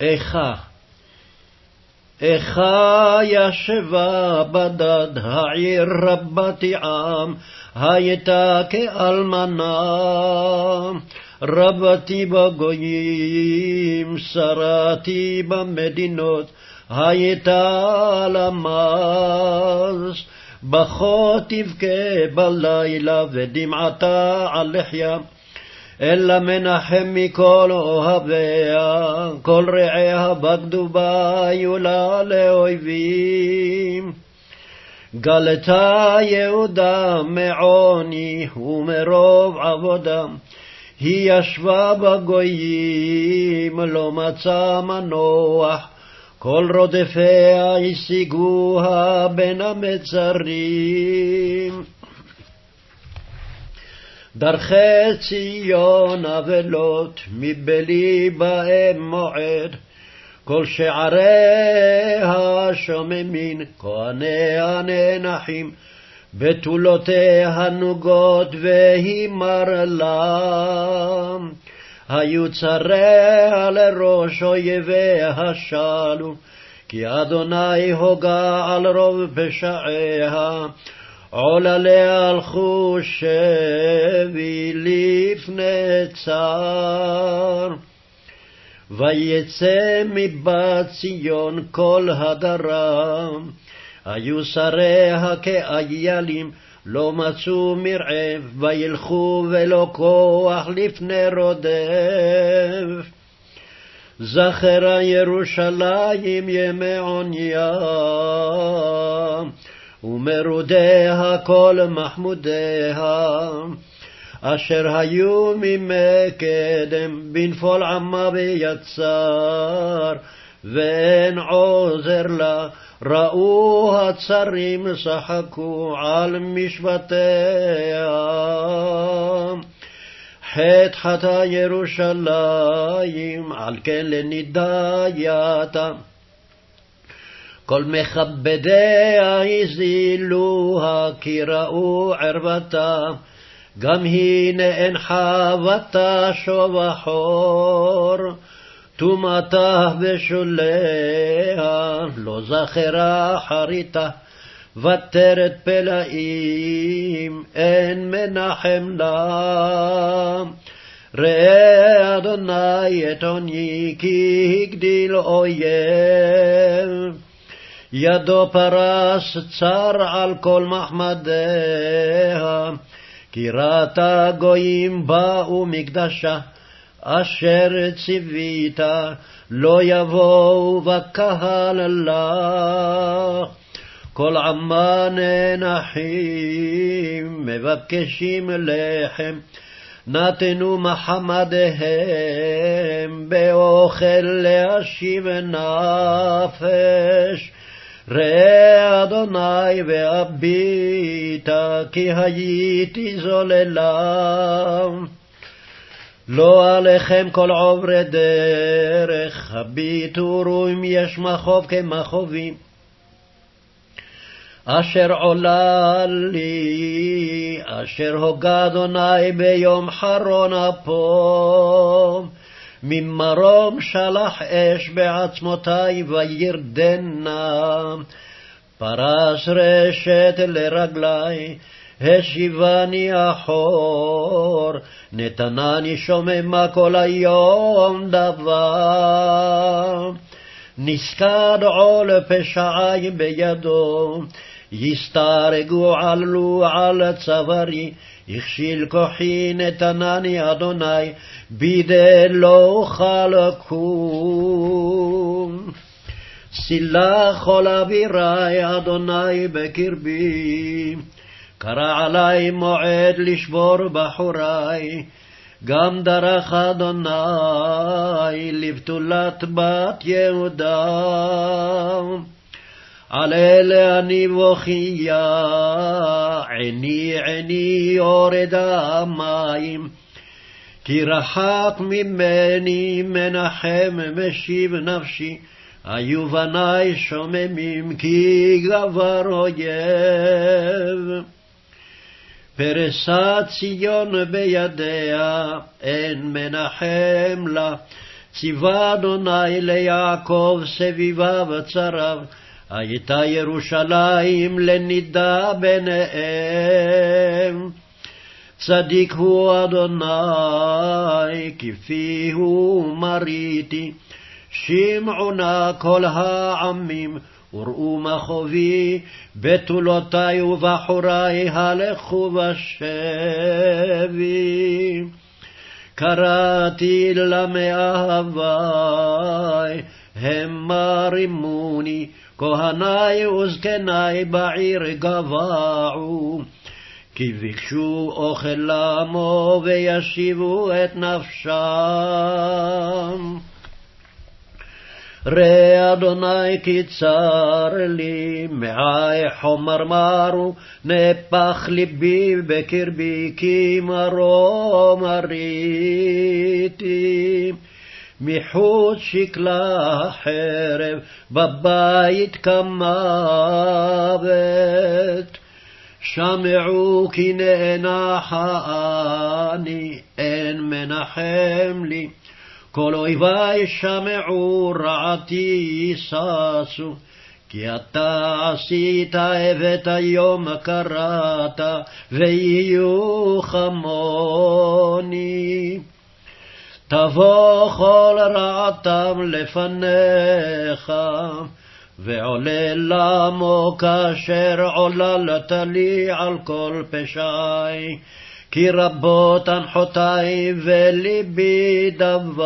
איכה איכה ישבה בדד העיר רבתי עם, הייתה כאלמנה. רבתי בגויים, שרתי במדינות, הייתה למז. בכה תבכה בלילה ודמעתה על לחיה. אלא מנחם מכל אוהביה, כל רעיה בגדו בה, היו לה לאויבים. גלתה יהודה מעוני ומרוב עבודה, היא ישבה בגויים, לא מצא מנוח, כל רודפיה השיגוה בין המצרים. דרכי ציון אבלות, מבלי בהם מועד, כל שעריה שוממין, כהניה נאנחים, בתולותיה נוגות והימר לה. היו צריה לראש אויביה שלו, כי אדוני הוגה על רוב פשעיה. עולליה הלכו שבי לפני צר. ויצא מבת ציון כל הדרם, היו שריה כאיילים, לא מצאו מרעב, וילכו ולא כוח לפני רודף. זכרה ירושלים ימי עוניה, ומרודיה כל מחמודיה, אשר היו מימי קדם, בנפול עמה ביצר, ואין עוזר לה, ראו הצרים שחקו על משבטיה. חטא חטא ירושלים, על כן לנידייתה. כל מכבדיה הזילוה, כי ראו ערוותה, גם היא נאנחה ותשוב החור. טומאתה בשוליה, לא זכרה חריתה, ותרת פלאים, אין מנחם לה. ראה אדוני את עוני, כי הגדיל אויב. ידו פרס צר על כל מחמדיה, כי ראתה גויים באו מקדשה, אשר ציווית, לא יבואו בקהל לך. כל עמה ננחים, מבקשים לחם, נתנו מחמדיהם, באוכל להשיב נפש. ראה אדוני והביטה, כי הייתי זוללה. לא עליכם כל עוברי דרך, הביטו ראו אם יש מחוב כמחובים. אשר עולה לי, אשר הוגה אדוני ביום חרון אפו. ממרום שלח אש בעצמותי וירדנה, פרס רשת לרגלי, השיבני אחור, נתנני שוממה כל היום דבר. נסקד עול פשעי בידו, יסתרגו עלו על צווארי, הכשיל כוחי נתנני אדוני, בידי לא אוכל קום. סילח כל אבירי אדוני בקרבי, קרא עלי מועד לשבור בחורי, גם דרך אדוני לבתולת בת יהודה. על אלה אני בוכייה, עיני עיני יורד המים. כי רחק ממני מנחם משיב נפשי, היו בניי שוממים כי גבר אויב. פרסת ציון בידיה, אין מנחם לה, ציווה אדוני ליעקב סביביו צריו, הייתה ירושלים לנידה ביניהם. צדיק הוא אדוני, כפי הוא מריתי, שמעונה כל העמים, וראו מחובי, בתולותי ובחורי הלכו בשבי. קראתי למאהבי, המה רימוני, כהני וזקני בעיר גבעו. כי ביקשו אוכל לעמו וישיבו את נפשם. ראה אדוני כי צר לי, מעי חומר מרו, נפח ליבי בקרבי, כי מרום מריתי. מחוץ שקלה חרב, בבית כמוות. שמעו כי נאנחה אני, אין מנחם לי. כל אויבי שמעו רעתי ששו, כי אתה עשית הבאת היום קראת, ויהיו כמוני. תבוא כל רעתם לפניך, ועולל למו כאשר עוללת לי על כל פשעי. כי רבות הנחותי ולבי דווי.